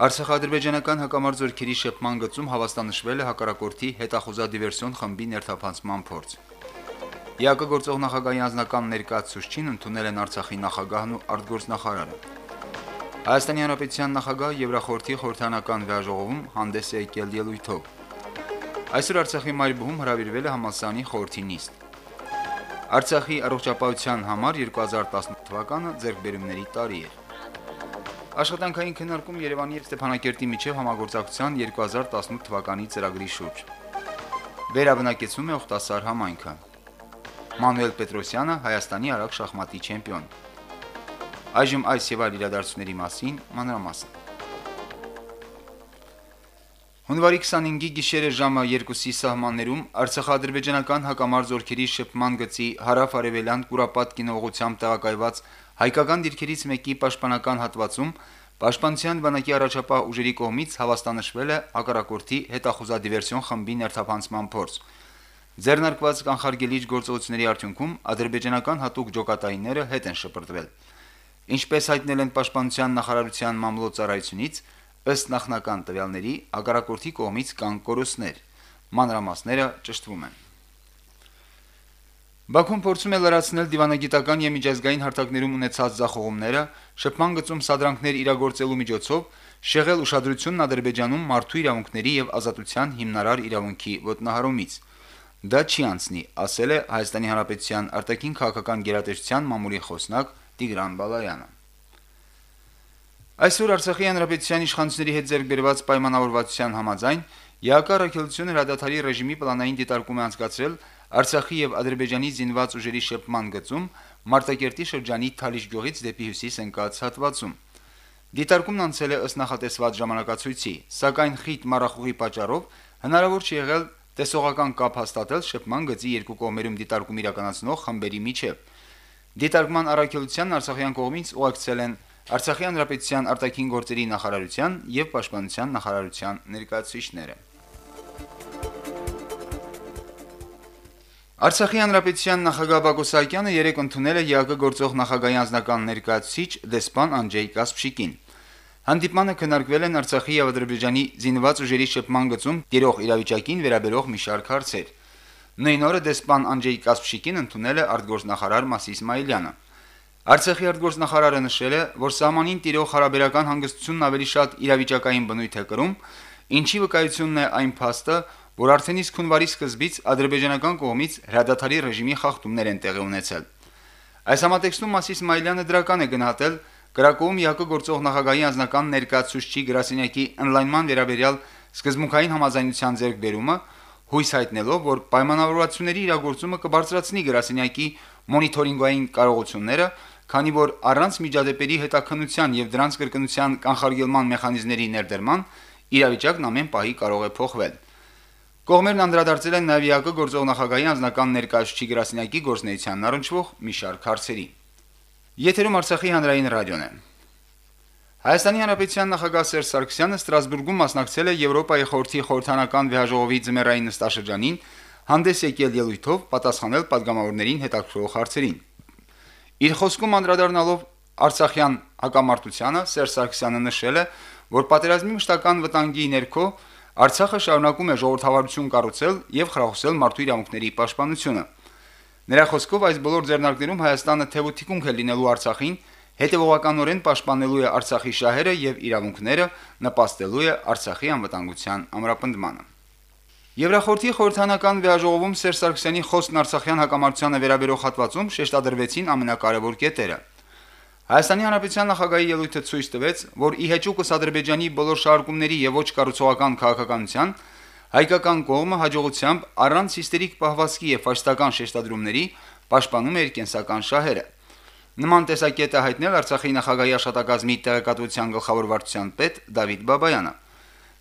Արցախ-ադրբեջանական հակամարձությունների շփման գծում հավաստանշվել է հակառակորդի հետախուզադիվերսիոն խմբի ներթափանցման փորձ։ ՀԱԿ գործող նախագահի անձնական ներկայացուցչին ընդունել են Արցախի նախագահն ու արտգործնախարարը։ Հայաստանի Հանրապետության նախագահ Եվրախորհրդի խորհրդանական վեաժողովում հանդես է եկել ելույթով։ Այսօր Արցախի Մարիբուհում հրավիրվել է համալսարանի խորհրդի նիստ։ Արցախի առողջապահության համար 2018 թվականը ձեռքբերումների տարի է։ Աշխատանքային քննարկում Երևանի եւ Ստեփանակերտի միջև համագործակցության 2018 թվականի ծրագրի շուրջ։ Վերաբնակեցում է Օխտասար համայնքը։ Մանուել Պետրոսյանը Հայաստանի արագ շախմատի չեմպիոն։ Այժմ այս եւ այլ իրադարձությունների մասին մանրամասն։ Հունվարի 25-ի գիշերը ժամը 2-ի սահմաններում Արցախ-ադրբեջանական հակամարտ զորքերի շփման գծի հարավ-արևելյան Կուրապատ կինողությամբ տեղակայված հայկական դիրքերից մեկի պաշտպանական հատվածում Պաշտպանության բանակի առաջապահ ուժերի կողմից հավաստանշվել է հակառակորդի հետախուզադիվերսիոն խմբի ներթափանցման փորձ։ Ձեռնարկված կանխարգելիչ գործողությունների արդյունքում ադրբեջանական հատուկ ջոկատայինները հետ են շպրտվել։ Ինչպես հայտնել են Պաշտպանության նախարարության մամլոյցարայությունից, ըստ նախնական տվյալների, հակառակորդի կողմից կան կորուստներ։ Մանրամասները ճշտվում են։ Բաքուն փորձում է լրացնել դիվանագիտական եւ միջազգային հարթակներում ունեցած ձախողումները, շփման գծում սադրանքներ իրագործելու միջոցով շեղել ուշադրությունն Ադրբեջանում մարդու իրավունքների եւ ազատության հիմնարար իրավունքի ոտնահարումից։ Դա չի անցնի, ասել է Հայաստանի Հանրապետության արտաքին քաղաքական գերատեսչության մամուլի խոսնակ Տիգրան Բալայանը։ Այսօր Արցախի Հանրապետության իշխանությունների հետ ձեռքբերված պայմանավորվածության համաձայն ՀԱԿ առաքելությունը հրադադարի ռեժիմի պլանային դիտարկում է անցկացրել Արցախի եւ Ադրբեջանի զինված ուժերի շփման գծում Մարտակերտի շրջանի Թալիշ գյուղից դեպի հյուսիս ընկած հատվածում։ Դիտարկումն անցել է ըստ նախատեսված ժամանակացույցի, սակայն խիտ մառախուղի պատճառով հնարավոր չի եղել տեսողական կապ հաստատել շփման գծի երկու կողմերում դիտարկում իրականացնող խմբերի միջև։ Դիտարկման առաքելության Արցախյան կողմից ուղեկցել են Արցախի Հանրապետության արտաքին գործերի նախարարության եւ Պաշտպանության նախարարության ներկայացուցիչները։ Արցախի Հանրապետության նախագահ Բակո Սահակյանը երեկ ընդունել է ՀԱԿ գործող նախագահի անձնական ներկայացուցիչ դեսպան Անջեյ Կասպշիկին։ Հանդիպմանը քննարկվել են Արցախի եւ Ադրբեջանի զինված ուժերի շփման գծում տիրող իրավիճակին վերաբերող մի շարք հարցեր։ Նույն օրը դեսպան Անջեյ Կասպշիկին ընդունել է արտգործնախարար Մասիս Իսմայելյանը։ Արցախի արտգործնախարարը նշել է, որ սահմանին տիրող հարաբերական հանգստությունն ավելի շատ իրավիճակային բնույթ է կրում, ինչի վկայությունն է այն փաստը, որ արդեն իսկ հունվարի սկզբից ադրբեջանական կողմից հրադադարի ռեժիմի խախտումներ են տեղի ունեցել։ Այս համատեքստում Մասիս Իսմայելյանը դրական է գնահատել Կրակովում ՀԱԿ գործող նախագահի անձնական ներկայացուցչի գրասենյակի ընդլայնման վերաբերյալ սկզբունքային համաձայնության ձեռքբերումը, հույս հայտնելով, որ պայմանավորվածությունների իրագործումը կբարձրացնի գրասենյակի մոնիթորինգային կարողությունները, քանի որ առանց միջադեպերի հետաքննության եւ դրանց կրկնության կանխարգելման մեխանիզմների ներդրման իրավիճակն ամեն պահի կարող է փոխվել։ Կողմերն անդրադարձել են նաեւ ՀԱԿ գործող նախագահի անձնական ներկայացուցիչ Գրասենյակի գործնեությանն առնչվող մի շարք հարցերի։ Եթերում Արցախի հանրային ռադիոն է։ Հայաստանի Հանրապետության նախագահ Սերժ Սարգսյանը Ստրասբուրգում մասնակցել է Եվրոպայի խորհրդի խորհրդանական վիայժողովի ձմեռային նստաշրջանին, հանդես եկել ելույթով պատասխանել падգամավորներին հետաքրող հարցերին։ Իր խոսքում անդրադառնալով Արցախյան հակամարտությանը Սերժ Սարգսյանը նշել է, որ պատերազմի մշտական վտանգի ներքո Արցախը շարունակում է ժողովրդավարություն կառուցել եւ խրախուսել մարդու իրավունքների պաշտպանությունը։ Նրա խոսքով այս բոլոր ձեռնարկներում Հայաստանը թեւութիկունք է լինելու Արցախին, հետեւողականորեն պաշտպանելու է Արցախի շահերը եւ իրավունքները, նպաստելու է Արցախի անվտանգության ամրապնդմանը։ Եվրախորհրդի խորհրդանական վեաժողովում Սերժ Սարգսյանի խոսքն Արցախյան հակամարտությանը վերաբերող հատվածում շեշտադրվեցին ամենակարևոր կետերը։ Հայաստանի Հանրապետության նախագահի ելույթը ցույց տվեց, որ ի հեճուկս Ադրբեջանի բոլոր շարժումների եւ ոչ կառուցողական քաղաքականության հայկական կողմը հաջողությամբ առանց հիստերիկ պահվածքի եւ ֆաշիստական շեշտադրումների պաշտպանում է իր կենսական շահերը։ Նման տեսակետը հայտնել Արցախի նախագահի աշտակազմի տեղեկատվության գլխավոր վարչության պետ Դավիթ Բաբայանը։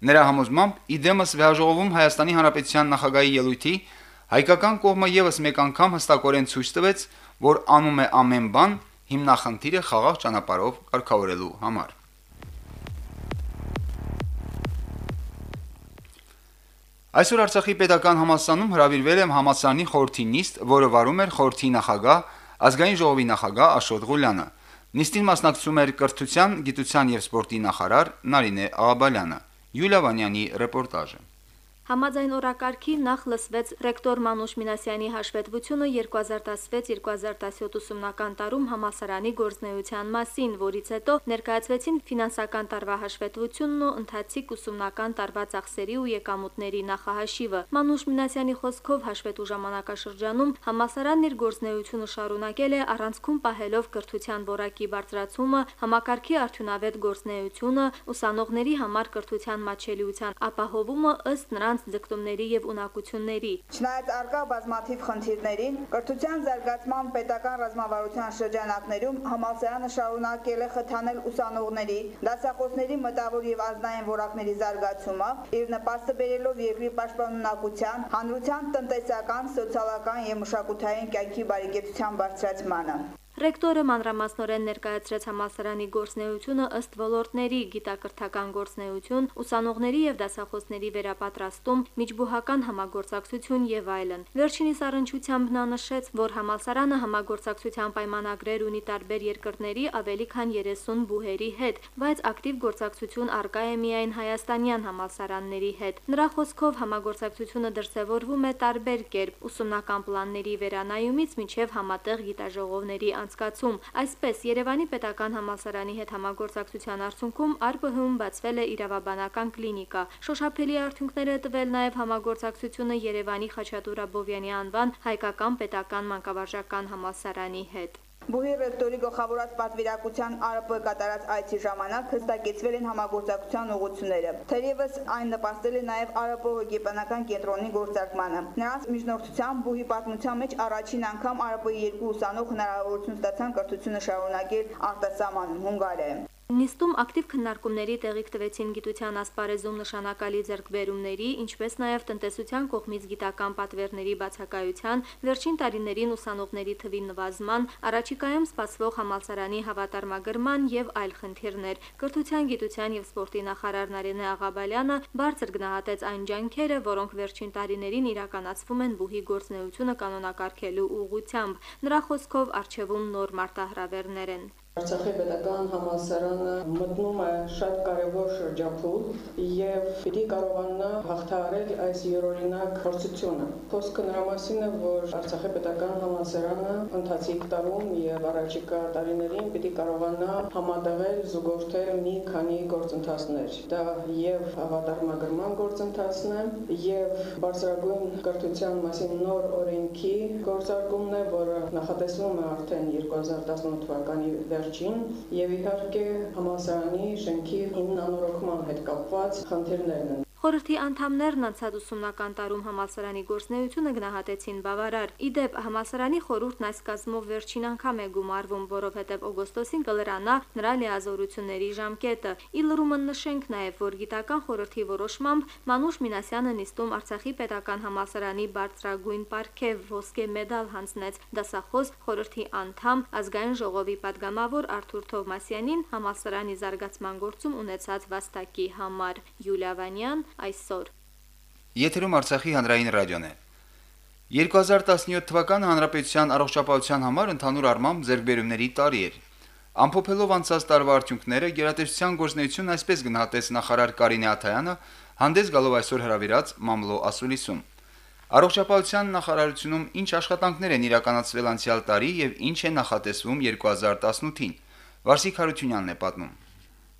Նրա համոզմամբ իդեմս վեաժողովում Հայաստանի Հանրապետության նախագահի ելույթի Հայկական կողմը եւս մեկ անգամ հստակորեն ցույց տվեց, որ անում է ամեն բան հիմնախնդիրը խաղաղ ճանապարհով կարգավորելու համար։ Այսօր Արցախի պետական համալսանում հրավիրվել եմ համալսանի խորհրդի նիստ, որը վարում էր խորհրդի նախագահ, ազգային ժողովի նախագահ Աշոտ Ղուլյանը։ Նիստին մասնակցում էր կրթության, գիտության եւ սպորտի նախարար Նարինե Աղաբալյանը։ Յուլիա Վանյանի ռեպորտաժը։ Համաձայն օրակարգի նախ լսվեց ռեկտոր Մանուշ Մինասյանի հաշվետվությունը 2016-2017 ուսումնական տարում համասարանի գործնեության մասին, որից հետո ներկայացվեցին ֆինանսական տարվա հաշվետվությունն ու ընթացիկ ուսումնական տարվա ծախսերի ու եկամուտների նախահաշիվը։ Մանուշ Մինասյանի խոսքով հաշվետու ժամանակաշրջանում համասարանն իր գործնեությունը շարունակել է առանցքում պահելով կրթության որակի բարձրացումը, համակարգի արդյունավետ գործնեությունը, ուսանողների համար կրթության մատչելիության ապահովումը ըստ նրանց նրանց ձգտումների եւ ունակությունների։ Չնայած արկա բազմաթիվ խնդիրներին, կրթության զարգացման պետական ռազմավարության շրջանակներում համալսարանը շարունակել է խթանել ուսանողների, դասախոսների մտավոր եւ ազգային որակների զարգացումը, իր նպաստը բերելով երկրի պաշտպանունակության, հանրության տնտեսական, սոցիալական եւ մշակութային կյանքի բարեկեցության բարձրացմանը։ Ռեկտորը մանրամասնորեն ներկայացրեց համալսարանի գործնեությունը ըստ ոլորտների՝ գիտակրթական գործնեություն, ուսանողների եւ դասախոսների վերապատրաստում, միջբուհական համագործակցություն եւ այլն։ Վերջինիս առնչությամբ նա նշեց, որ համալսարանը համագործակցության պայմանագրեր ունի տարբեր երկրների ավելի քան 30 բուհերի հետ, բայց ակտիվ գործակցություն արկա է միայն հայաստանյան համալսարանների հետ։ Նրա խոսքով համագործակցությունը դրսևորվում է տարբեր կերպ՝ ուսումնական պլանների վերանայումից մինչև համատեղ գիտաժողովների անցկացում։ Այսպես Երևանի պետական համալսարանի հետ համագործակցության արդյունքում ԱՌԲՀ-ում բացվել է իրավաբանական կլինիկա։ Շոշափելի արդյունքներ է տվել նաև համագործակցությունը Երևանի Խաչատուր Աբովյանի անվան հայկական պետական մանկավարժական համալսարանի հետ։ Բուհի ռեկտորի գլխավորած պատվիրակության ԱՌՊ կատարած այցի ժամանակ հստակեցվել են համագործակցության ուղղությունները։ Թերևս այն նպաստել է նաև ԱՌՊ հոգեբանական կենտրոնի գործարկմանը։ Նրանց միջնորդությամբ բուհի պատմության մեջ առաջին անգամ ԱՌՊ-ի երկու ուսանող հնարավորություն ստացան կրթությունը շարունակել արտասահմանում Հունգարիայում։ Նիստում ակտիվ քննարկումների տեղիք տվեցին գիտության ասպարեզում նշանակալի ձեռքբերումների, ինչպես նաև տնտեսության կողմից գիտական պատվերների բացակայության, վերջին տարիներին ուսանողների թվի նվազման, առաջիկայում սպասվող համալսարանի հավատարմագրման եւ այլ խնդիրներ։ Կրթության, գիտության եւ սպորտի նախարար Նարինե Աղաբալյանը բարձր գնահատեց այն ջանքերը, որոնք վերջին տարիներին իրականացվում են բուհի գործնեությունը կանոնակարգելու ուղղությամբ։ Նրա խոսքով արժևում նոր մարտահրավերներ են։ Արցախի պետական համալսարանը մտնում է շատ կարևոր շրջափուլ եւ պիտի կարողանա հաղթահարել այս երօրինակ փորձությունը։ Խոսքը նրա մասին է, որ Արցախի պետական համալսարանը ընթացիկ տարում եւ առաջիկա տարիներին պիտի կարողանա համատեղել զուգորդել մի քանի գործընթացներ։ Դա եւ հավատարմագրման գործընթացն է եւ բարձրագույն կրթության մասին նոր օրենքի գործարկումն է, որը նախատեսվում է արդեն 2018 թվականի վերջին եւ իհարկե համալսարանի շենքի հիմնանորոգման հետ կապված խնդիրներն են Խորհրդի անդամներն անցած ուսումնական տարում համալսարանի գործնեությունը գնահատեցին բավարար։ Իդեպ համալսարանի խորհուրդն այս կազմով վերջին անգամ է գումարվում, որովհետև օգոստոսին կլրանա նրա լիազորությունների ժամկետը։ Իլրումը նշենք նաև, որ գիտական խորհրդի որոշմամբ Մանուշ Մինասյանը նիստում Արցախի պետական համալսարանի բարձրագույն պարգև ոսկե մեդալ հանձնեց դասախոս խորհրդի անդամ ազգային ժողովի падգամավոր Արթուր Թովմասյանին համալսարանի զարգացման գործում ունեցած վաստակի համար։ Յուլիա Վանյան այսօր։ Եթերում Արցախի հանրային ռադիոն է։ 2017 թվականը հանրապետության առողջապահության համար ընդհանուր առմամբ ձեռքբերումների տարի էր։ Ամփոփելով անցած տարվա արդյունքները, գերատեսչության գործնեություն այսպես գնահատեց նախարար Կարինե Աթայանը, հանդես գալով այսօր հրավիրած մամլո ասուլիսում։ Առողջապահության նախարարությունում ինչ աշխատանքներ են իրականացվել անցյալ տարի եւ ինչ է նախատեսվում 2018-ին։ Վարսիկ Հարությունյանն է պատմում։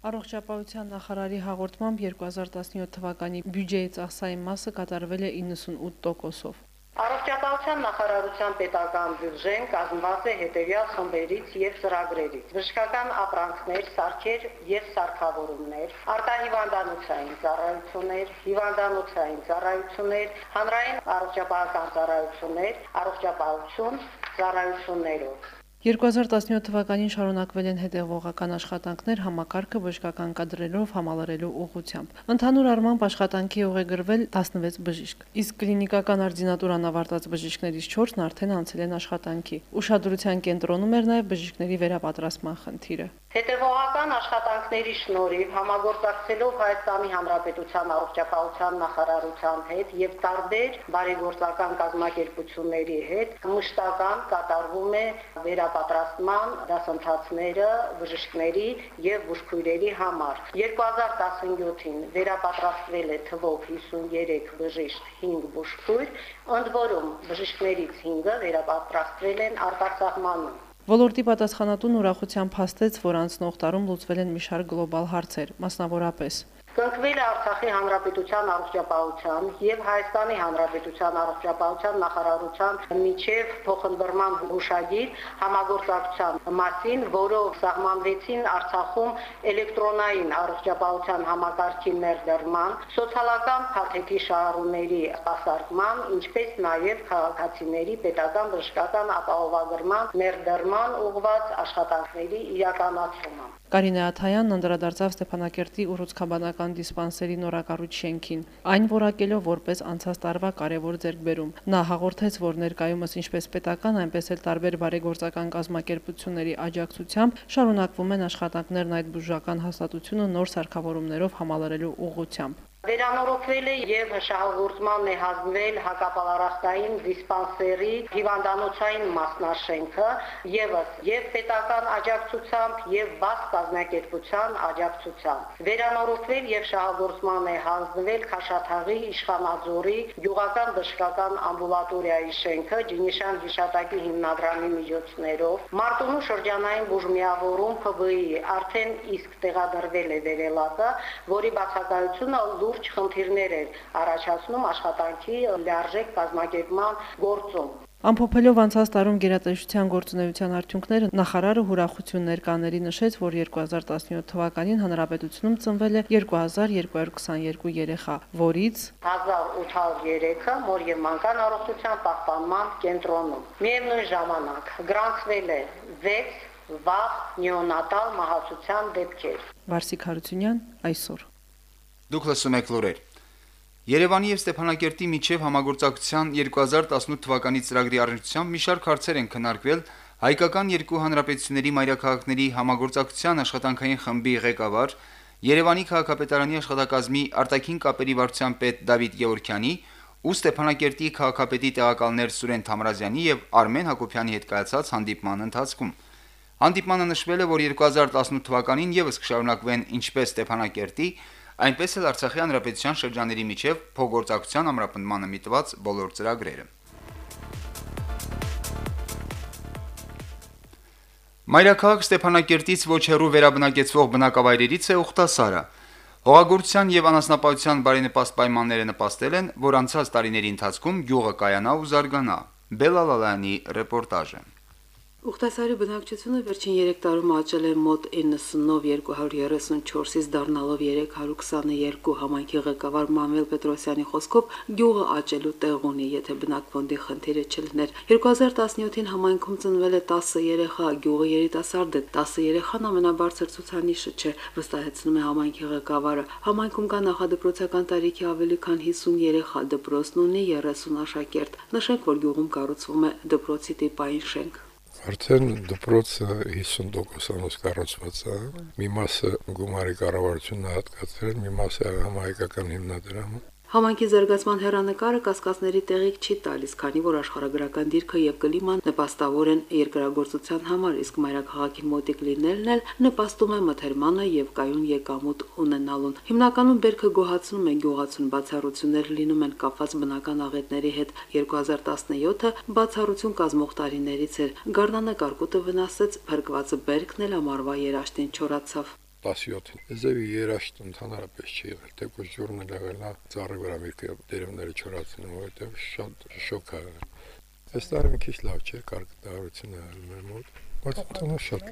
Առողջապահության նախարարի հաղորդմամբ 2017 թվականի բյուջեի ծախսային մասը կատարվել է 98%-ով։ Առողջապահության նախարարության պետական բյուջեն կազմված է հետևյալ խմբերից եւ ծրագրերից. բժշկական ապրանքներ, սարքեր եւ սարքավորումներ, արտահիվանդանոցային ծառայություններ, հիվանդանոցային ծառայություններ, հանրային առողջապահական ծառայություններ, առողջապահություն ծառայություններով 2017 թվականին շարունակվել են հետևողական աշխատանքներ համակարգը բժշկական կադրերով համալրելու ուղղությամբ։ Ընդհանուր առմամբ աշխատանքի ուղ է գրվել 16 բժիշկ, իսկ կլինիկական արդինատուրան ավարտած բժիշկներից 4-ն արդեն անցել են աշխատանքի։ Ուշադրության կենտրոնում էր նաև բժիշկների վերապատրաստման խնդիրը։ Հետևողական աշխատանքների շնորհիվ համագործակցելով Հայաստանի Հանրապետության առողջապահության նախարարության հետ եւ տարբեր բարեգործական կազմակերպությունների հետ մշտական կատարվում է վերապատրաստման դասընթացները բժիշկների եւ բուժքույրերի համար։ 2017-ին վերապատրաստվել է թվով 53 բժիշկ, 5 բուժքույր, ընդ որում բժիշկներից 5-ը վերապատրաստվել են արտասահմանում։ Ոլորտի պատասխանատուն ուրախությամբ հաստեց, որ անցնող տարում լուծվել են մի շարք գլոբալ հարցեր, մասնավորապես Կնքվել է Արցախի Հանրապետության առողջապահության եւ Հայաստանի Հանրապետության առողջապահության նախարարության միջև փոխընդրման հուշագիր համագործակցության մասին, որով սահմանվեցին Արցախում էլեկտրոնային առողջապահության համակարգի ներդրման, սոցիալական փաթեթի շահառուների սպասարկման, ինչպես նաեւ քաղաքացիների պետական բժշկական ապահովագրման ներդրման ուղղված աշխատանքների իրականացումը։ Կարինե Աթայանն անդրադարձավ Ստեփանակերտի ուռուցքաբանական դիսպանսերի նորակառույց շենքին, այն որակելով որպես անցած տարվա կարևոր ձեռքբերում։ Նա հաղորդեց, որ ներկայումս ինչպես պետական, այնպես էլ տարբեր բարեգործական կազմակերպությունների աջակցությամբ շարունակվում են աշխատանքներն այդ բուժական հաստատությունը նոր սարքավորումներով համալրելու ուղղությամբ։ Վերանորոգվել է եւ շահագործման է հանձնվել հակապալարախտային դիսպանսերի հիվանդանոցային մասնաշենքը եւս եւ պետական աջակցությամբ եւ բաց կազմակերպության աջակցությամբ։ Վերանորոգվել եւ շահագործման է հանձնվել Խաշաթաղի Իշխանաձորի գյուղական բժշկական ամբուլատորիայի շենքը Ջինիշան հիշատակի հիմնադրամի միջոցներով Մարտունու շրջանային բուժմիավորում ՓԲ-ի արդեն իսկ տեղադրվել է վերելակը, որի բացակայությունը լուրջ խնդիրներ էր առաջացնում աշխատանքի լիարժեք կազմակերպման գործում։ Ամփոփելով անցած տարում գերատեսչության գործունեության արդյունքները նախարարը հուրախություններ կաների նշեց, որ 2017 թվականին հանրապետությունում ծնվել է 2222 երեխա, որից 1803-ը մոր եւ մանկան առողջության պահպանման կենտրոնում։ Միևնույն ժամանակ գրանցվել է 6 վաղ նեոնատալ մահացության դեպքեր։ Վարսիկ Հարությունյան այսօր Դուք լսում եք լուրեր։ Երևանի եւ Ստեփանակերտի միջև համագործակցության 2018 թվականի ծրագրի առնչությամբ մի շարք հարցեր են քննարկվել հայկական երկու հանրապետությունների մայրաքաղաքների համագործակցության աշխատանքային խմբի ղեկավար Երևանի քաղաքապետարանի աշխատակազմի արտաքին կապերի վարչության պետ Դավիթ Գևորքյանի ու Ստեփանակերտի քաղաքապետի տեղակալներ Սուրեն Թամրազյանի եւ Արմեն Հակոբյանի հետ կայացած հանդիպման ընթացքում Հանդիպմանը նշվել է, որ 2018 թվականին եւս կշարունակվեն ինչպես Ստեփանակերտի, այնպես էլ Արցախի հանրապետության շրջանների միջև փոխգործակցության ամրապնդմանը միտված բոլոր ծրագրերը։ Մայրաքաղաք Ստեփանակերտից ոչ հեռու վերաբնակեցվող բնակավայրերից է Ուխտասարը։ Հողագործության եւ անասնապահության բարենպաստ պայմանները նպաստել են, որ անցած տարիների ընթացքում գյուղը կայանա ու զարգանա։ Բելալալյանի ռեպորտաժը։ Ուխտասարի բնակչությունը վերջին 3 տարում աճել է մոտ 90-ով 234-ից դառնալով 322 համայնքի ղեկավար Մանվել Պետրոսյանի խոսքով գյուղը աճելու տեղ ունի, եթե բնակվոնդի խնդիրը չլներ։ 2017-ին համայնքում ծնվել է 10 երեխա, գյուղը երիտասարդ է, 10 երեխան ամենաբարձր ցուցանիշը չէ, վստահեցնում է համայնքի ղեկավարը։ Համայնքում կա նախադպրոցական տարիքի ավելի քան 50 երեխա, դպրոցն ունի 30 աշակերտ։ Նշենք, որ գյուղում կառուցվում է դպրոցի տիպային շենք։ Արդեն դպրոցը 50%-անոց կառուցված է։ Մի մասը գումարի կառավարությունն հատկացրել, մի մասը համահայկական հիմնադրամը։ Համանքի զարգացման հերանեկարը կասկածների տեղիք չի տալիս, քանի որ աշխարհագրական դիրքը եւ կլիման նպաստավոր են երկրագործության համար, իսկ մայրաքաղաքի մոտիկ լինելն էլ նպաստում է մթերմանը եւ կայուն եկամուտ ունենալուն։ Հիմնականում բերքը գոհացնում է գյուղացուն բացառություններ լինում են կապված բնական աղետների հետ։ 2017-ը բացառություն կազմող տարիներից էր։ Գառնանը կարկուտը վնասեց, փրկվածը բերքն էլ ամառվա երաշտին չորացավ։ 17-ին։ Եզևի երաշտ ընդհանրապես չի եղել, թեկուզ ջուրն էլ եղել է ծառի վրա մի դերումները չորացնում, որովհետև շատ շոկ է եղել։ Այս տարի մի քիչ լավ չէ, կարգտահարությունը եղել մեր մոտ, բայց տոնը շատ։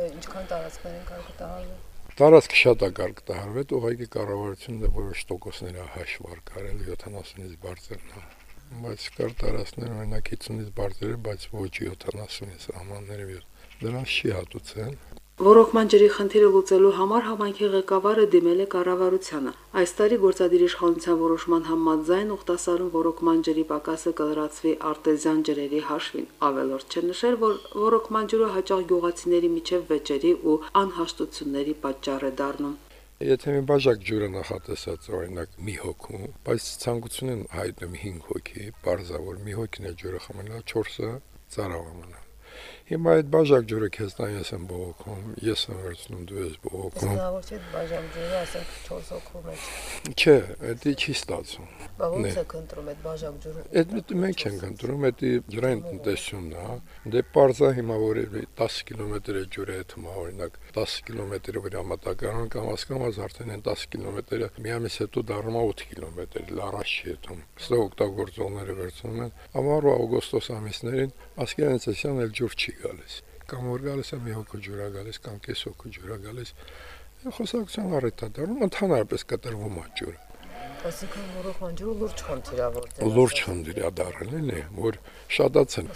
Ինչքան տարածքներ են կարգտահարվել։ Տարածքը շատ է կարգտահարվել, ուղղակի կառավարությունը որոշ տոկոսներ է հաշվար կարել 70-ից բարձր նա բայց կար տարածքներ օրինակ 50-ից բարձր է, բայց ոչ 70-ի սահմանները դրանց չի հատուցեն Ռոռոկման ջրի խնդիրը լուծելու համար համայնքի ղեկավարը դիմել է կառավարությանը։ Այս տարի գործադիր իշխանության որոշման համաձայն ուխտասարում ռոռոկման ջրի պակասը կլրացվի արտեզյան ջրերի հաշվին։ Ավելորդ չէ նշել, որ ռոռոկման ջուրը հաճախ գյուղացիների միջև վեճերի ու անհաշտությունների պատճառ է դառնում։ Եթե մի բաժակ ջուրը նախատեսած օրինակ մի հոգու, բայց ցանկություն են հայտնում 5 հոգի, բարձր մի հոգին է ջուրը խմելա 4-ը ծարավամանը Հիմա այդ բաժակ ջուրը քեզ տան ես եմ բողոքում, ես եմ վերցնում դու ես բողոքում։ Իսկ ոչ այդ բաժակ ջուրը, ասենք 4 հոգու մեջ։ Չէ, դա չի ստացվում։ Բա ո՞նց է կընտրում այդ բաժակ ջուրը։ Այդ մենք չենք ընտրում, դա ջրային տնտեսությունն է, հա։ դե parza հիմա որ 10 կիլոմետր է ջուրը հետ հիմա օրինակ 10 կիլոմետրը վրա մտակարան կամ հասկամազ արդեն այն 10 կիլոմետրը մի ամիս հետո դառնում է 8 կիլոմետր, լարաշ չի հետում։ Սա օգտագործողները վերցնում են ամառ ու օգոստոս ամիսներին ասկերենցիան էլ ջուր չի գալիս կամ որ գալիս է մի հոգու ջուրա գալիս կամ կես հոգու ջուրա գալիս խոսակցության առիթ է դառնում ընդհանրապես կտրվում է ջուրը Այսինքն որոխման ջուրը լուրջ խնդիր է որտեղ լուրջ խնդիր է որ շատացեն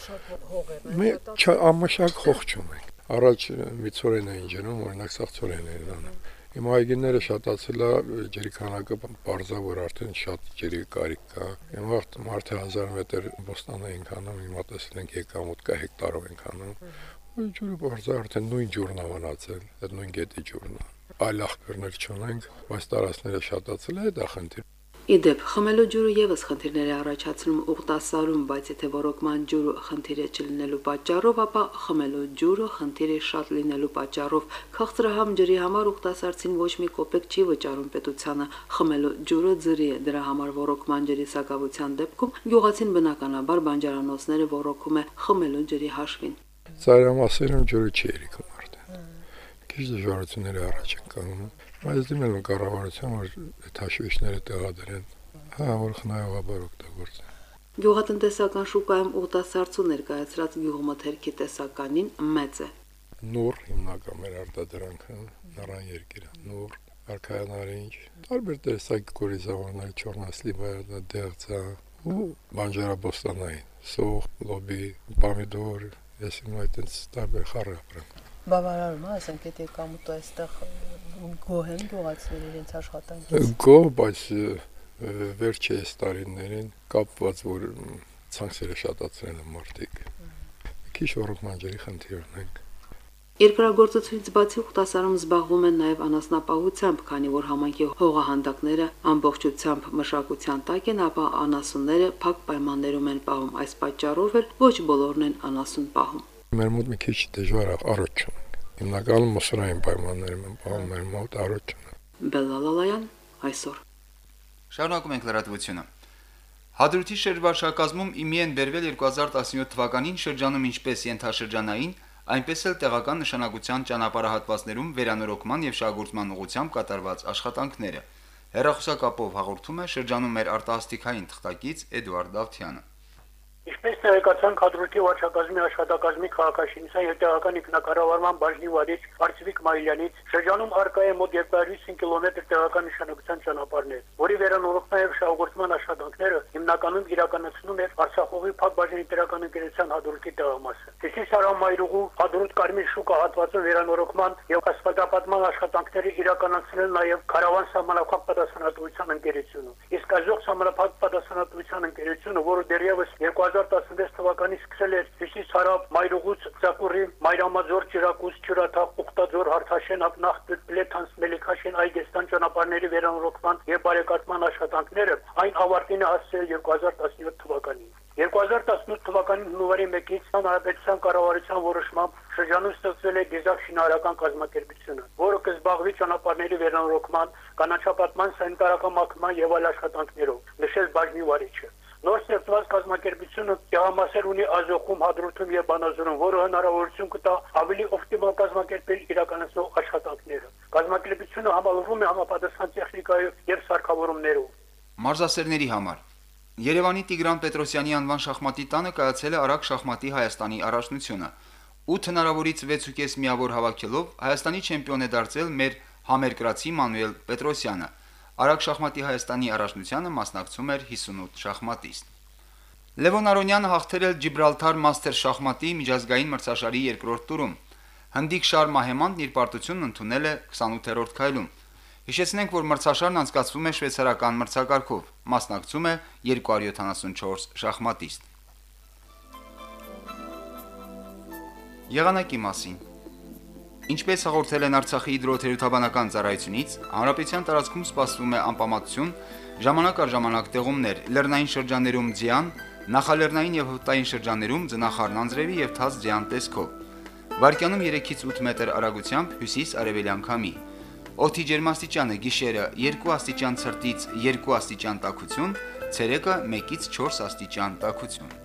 մենք ամշակ խողճում ենք առաջ մի ծորեն էին ջնում օրինակ սաղ ծորեն էին անում Հիմա այգիները շատացել է ջրի քանակը բարձա որ արդեն շատ ջրի կարիք կա։ Հիմա մարդը 1000 մետր ոստան ենք անում, հիմա տեսել ենք եկամուտ կա հեկտարով ենք անում։ Ու ջուրը բարձա արդեն նույն ջուրն է մնացել, այդ նույն գետի ջուրն է։ Այլ աղբյուրներ չունենք, բայց տարածքները շատացել է, դա խնդիր Իդեպ խմելու ջուրը եւս խնդիրներ է առաջացնում ուղտասարում, բայց եթե ռոռոկման ջուրը խնդիրը չլինելու պատճառով, ապա խմելու ջուրը խնդիրը շատ լինելու պատճառով քաղցրահամ ջրի համար ուղտասարցին ոչ մի կոպեկ չի վճարում պետությանը։ Խմելու ջուրը ձրի է, դրա համար ռոռոկման ջրի սակավության դեպքում գյուղացին բնականաբար բանջարանոցները ռոռոկում է խմելու ջրի հաշվին։ Ծայրամասերում ջուրը չի երիկում Քիչ դժվարություններ առաջ են կանգնում Բայց դիմել են կառավարության, որ այդ հաշվիչները տեղադրեն, հա, որ խնայողաբար օգտագործեն։ Գյուղատնտեսական շուկայում ուտասարցու ներկայացրած գյուղմթերքի տեսականին մեծ է։ Նոր հիմնական մեր արտադրանքը նռան երկիրը, նոր արքայանարինջ, տարբեր տեսակ կորիզավորներ, չորնասլիվա, դեղցա ու բանջարաբոստանային, սող, լոբի, պամիդոր, ես իմ այդպես տարբեր խառը ապրանք բավարարում է, ասենք, եթե կամուտը այստեղ գոհ են գյուղացիները իրենց աշխատանքից։ Գոհ, բայց վերջերս տարիներին կապված որ ցանցերը շատացրել են մարդիկ։ Քիչ ռոռոկման ջրի խնդիր ունենք։ Երկրագործությունից բացի ուխտասարում զբաղվում են նաև անասնապահությամբ, քանի որ համայնքի հողահանդակները ամբողջությամբ մշակության տակ են, ապա անասունները փակ պայմաններում են պահում։ Այս պատճառով էլ ոչ բոլորն են անասուն պահում։ Մեր մոտ մի քիչ դժվար է առողջ չունենք։ Հիմնականում մսրային պայմաններում են պահում մեր մոտ առողջ չունենք։ Բելալալայան այսօր։ Շարունակում ենք լրատվությունը։ Հադրութի շրջվարշակազմում իմի են բերվել 2017 թվականին շրջանում ինչպես ենթաշրջանային, այնպես էլ տեղական նշանակության ճանապարհահատվածներում վերանորոգման եւ շահգործման ուղղությամբ կատարված աշխատանքները։ Հերախոսակապով հաղորդում է շրջանում մեր արտասթիկային թղթակից Էդուարդ Դավթյանը։ Ինչպես տեղեկացան կադրուտի վարչակազմի աշխատակազմի քաղաքաշինության եւ տեղական ինքնակառավարման բաժնի վարիչ Արծվիկ Մայլյանից շրջանում արկա է մոտ 250 կիլոմետր տեղական նշանակության ճանապարհներ, որի վերանորոգման եւ շահգործման աշխատանքները հիմնականում իրականացնում է Արցախովի փակ բաժնի տեղական ընկերության հադրուտի տեղամասը։ Հիսի Սարամայրուղու հադրուտ Կարմիր շուկա հատվածը վերանորոգման եւ ասֆալտապատման աշխատանքները իրականացնել նաեւ Կարավան սահմանափակ պատասխանատվության ընկերությունը։ Իսկ այժմ սահմանափակ պատասխանատվության ընկերությունը, որը դեռևս 2016 թվականից սկսել էր Հյուսիս հարավ Մայրուղուց Ծակուրի, Մայրամաձոր, Ճիրակուց, Ճյուրաթաղ, Ուխտաձոր, Հարթաշեն, Ակնախտ, Պլեթանց, Մելիքաշեն, Այգեստան ճանապարհների վերանորոգման եւ բարեկարգման աշխատանքները այն ավարտին է հասցրել 2017 թվականին։ 2018 թվականի հունվարի 1-ից հանրապետության կառավարության որոշմամբ շրջանում ստեղծվել է դիզակ շինարարական կազմակերպությունը, որը կզբաղվի ճանապարհների վերանորոգման, կանաչապատման, սանիտարական մաքրման եւ այլ աշխատանքներով, նշել բաժնի վարիչը։ Նոր ստեղծված կազմակերպությունը տեղամասեր ունի Ազոխում, Հադրութում եւ Բանազորում, որը հնարավորություն կտա ավելի օպտիմալ կազմակերպել իրականացնող աշխատանքները։ Համալրվում է համապատասխան տեխնիկայով եւ սարքավորումներով։ Մարզասերների համար. Երևանի Տիգրան Պետրոսյանի անվան շախմատի տանը կայացել է Արագ շախմատի Հայաստանի առաջնությունը։ 8 հնարավորից 6.5 միավոր հավաքելով Հայաստանի չեմպիոն է դարձել մեր համերկրացի Մանուել Պետրոսյանը։ Արագ շախմատի Հայաստանի առաջնությանը մասնակցում էր 58 շախմատիստ։ Լևոն Արոնյանը հաղթել է Ջիբրալթար Մաստեր շախմատի միջազգային մրցաշարի երկրորդ տուրում։ Հնդիկ Շար Մահեմանն իր պարտությունն ընդունել է 28-րդ քայլում։ Հիշեցնենք, որ մրցաշարն անցկացվում է շվեյցարական մրցակարգով։ Մասնակցում է 274 շախմատիստ։ Եղանակի մասին. Ինչպես հաղորդել են Արցախի հիդրոթերապևտաբանական ծառայությունից, հանրապետության տարածքում սպասվում է անպամատություն, ժամանակ առ ժամանակ տեղումներ, լեռնային շրջաններում ձյան, նախալեռնային եւ հովտային շրջաններում ձնախառն անձրևի եւ թաց ձյան տեսքով։ Վարկյանում 3-ից 8 մետր արագությամբ հյուսիս-արևելյան քամի։ Օդի ջերմաստիճանը գիշերը 2 աստիճան ցրտից 2 աստիճան տաքություն, ցերեկը 1-ից 4 աստիճան տաքություն։